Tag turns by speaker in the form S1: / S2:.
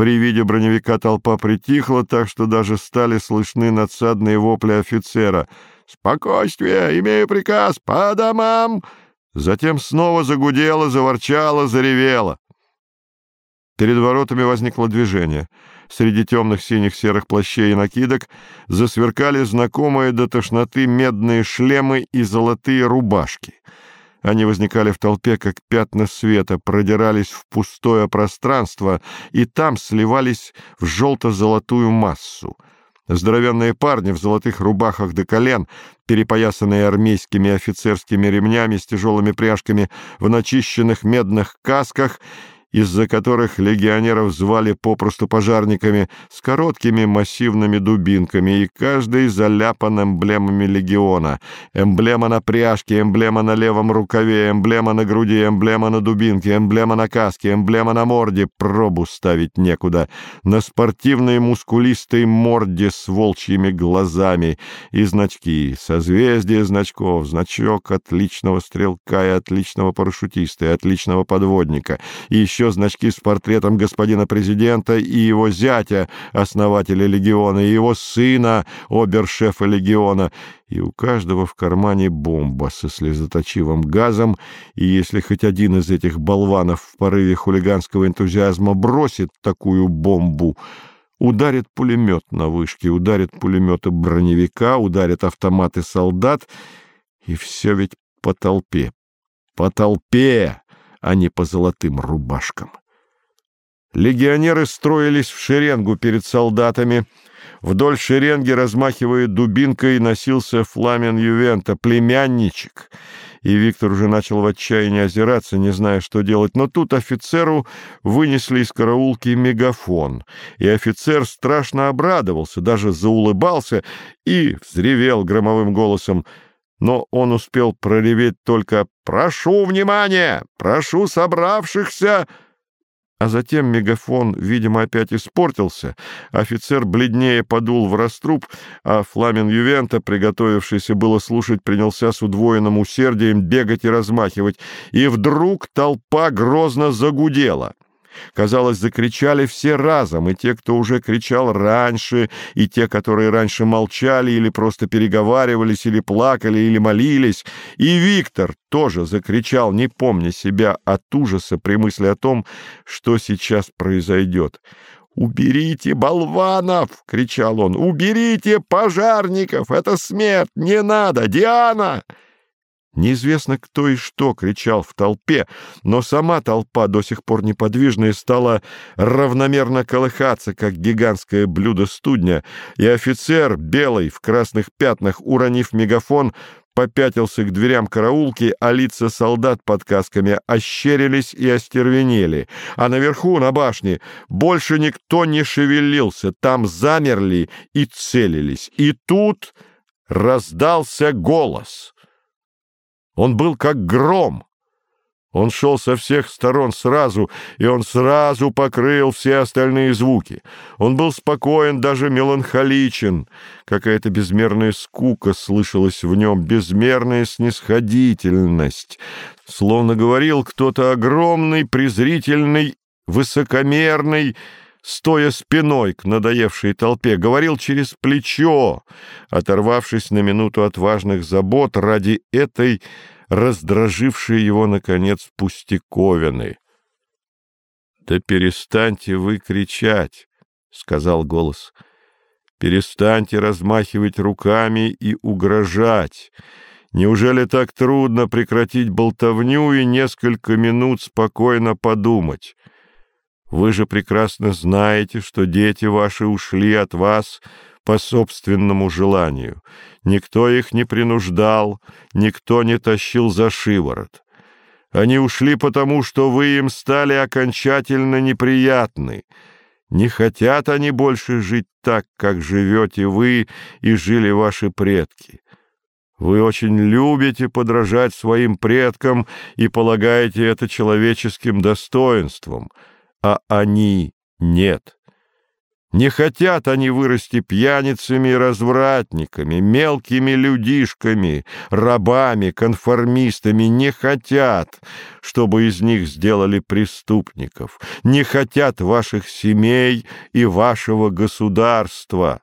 S1: При виде броневика толпа притихла, так что даже стали слышны надсадные вопли офицера. «Спокойствие! Имею приказ! По домам!» Затем снова загудело, заворчало, заревело. Перед воротами возникло движение. Среди темных синих серых плащей и накидок засверкали знакомые до тошноты медные шлемы и золотые рубашки. Они возникали в толпе, как пятна света, продирались в пустое пространство и там сливались в желто-золотую массу. Здоровенные парни в золотых рубахах до колен, перепоясанные армейскими офицерскими ремнями с тяжелыми пряжками, в начищенных медных касках из-за которых легионеров звали попросту пожарниками, с короткими массивными дубинками, и каждый заляпан эмблемами легиона. Эмблема на пряжке, эмблема на левом рукаве, эмблема на груди, эмблема на дубинке, эмблема на каске, эмблема на морде. Пробу ставить некуда. На спортивной мускулистой морде с волчьими глазами. И значки, созвездие значков, значок отличного стрелка и отличного парашютиста, и отличного подводника. И еще еще значки с портретом господина президента и его зятя, основателя легиона, и его сына, обершефа легиона, и у каждого в кармане бомба со слезоточивым газом, и если хоть один из этих болванов в порыве хулиганского энтузиазма бросит такую бомбу, ударит пулемет на вышке, ударит пулеметы броневика, ударит автоматы солдат, и все ведь по толпе. По толпе! А не по золотым рубашкам. Легионеры строились в шеренгу перед солдатами. Вдоль шеренги, размахивая дубинкой, носился Фламен Ювента, племянничек. И Виктор уже начал в отчаянии озираться, не зная, что делать. Но тут офицеру вынесли из караулки мегафон. И офицер страшно обрадовался, даже заулыбался и взревел громовым голосом — но он успел прореветь только «Прошу внимания! Прошу собравшихся!» А затем мегафон, видимо, опять испортился. Офицер бледнее подул в раструб, а Фламен Ювента, приготовившийся было слушать, принялся с удвоенным усердием бегать и размахивать. И вдруг толпа грозно загудела — Казалось, закричали все разом, и те, кто уже кричал раньше, и те, которые раньше молчали или просто переговаривались, или плакали, или молились. И Виктор тоже закричал, не помня себя от ужаса при мысли о том, что сейчас произойдет. «Уберите болванов!» — кричал он. «Уберите пожарников! Это смерть! Не надо! Диана!» Неизвестно кто и что кричал в толпе, но сама толпа, до сих пор неподвижная, стала равномерно колыхаться, как гигантское блюдо студня, и офицер, белый, в красных пятнах, уронив мегафон, попятился к дверям караулки, а лица солдат под касками ощерились и остервенели. А наверху, на башне, больше никто не шевелился, там замерли и целились. И тут раздался голос — он был как гром. Он шел со всех сторон сразу, и он сразу покрыл все остальные звуки. Он был спокоен, даже меланхоличен. Какая-то безмерная скука слышалась в нем, безмерная снисходительность. Словно говорил кто-то огромный, презрительный, высокомерный, стоя спиной к надоевшей толпе, говорил через плечо, оторвавшись на минуту от важных забот ради этой, раздражившей его, наконец, пустяковины. — Да перестаньте вы кричать, — сказал голос. — Перестаньте размахивать руками и угрожать. Неужели так трудно прекратить болтовню и несколько минут спокойно подумать? Вы же прекрасно знаете, что дети ваши ушли от вас по собственному желанию. Никто их не принуждал, никто не тащил за шиворот. Они ушли потому, что вы им стали окончательно неприятны. Не хотят они больше жить так, как живете вы и жили ваши предки. Вы очень любите подражать своим предкам и полагаете это человеческим достоинством — а они нет. Не хотят они вырасти пьяницами и развратниками, мелкими людишками, рабами, конформистами. Не хотят, чтобы из них сделали преступников. Не хотят ваших семей и вашего государства.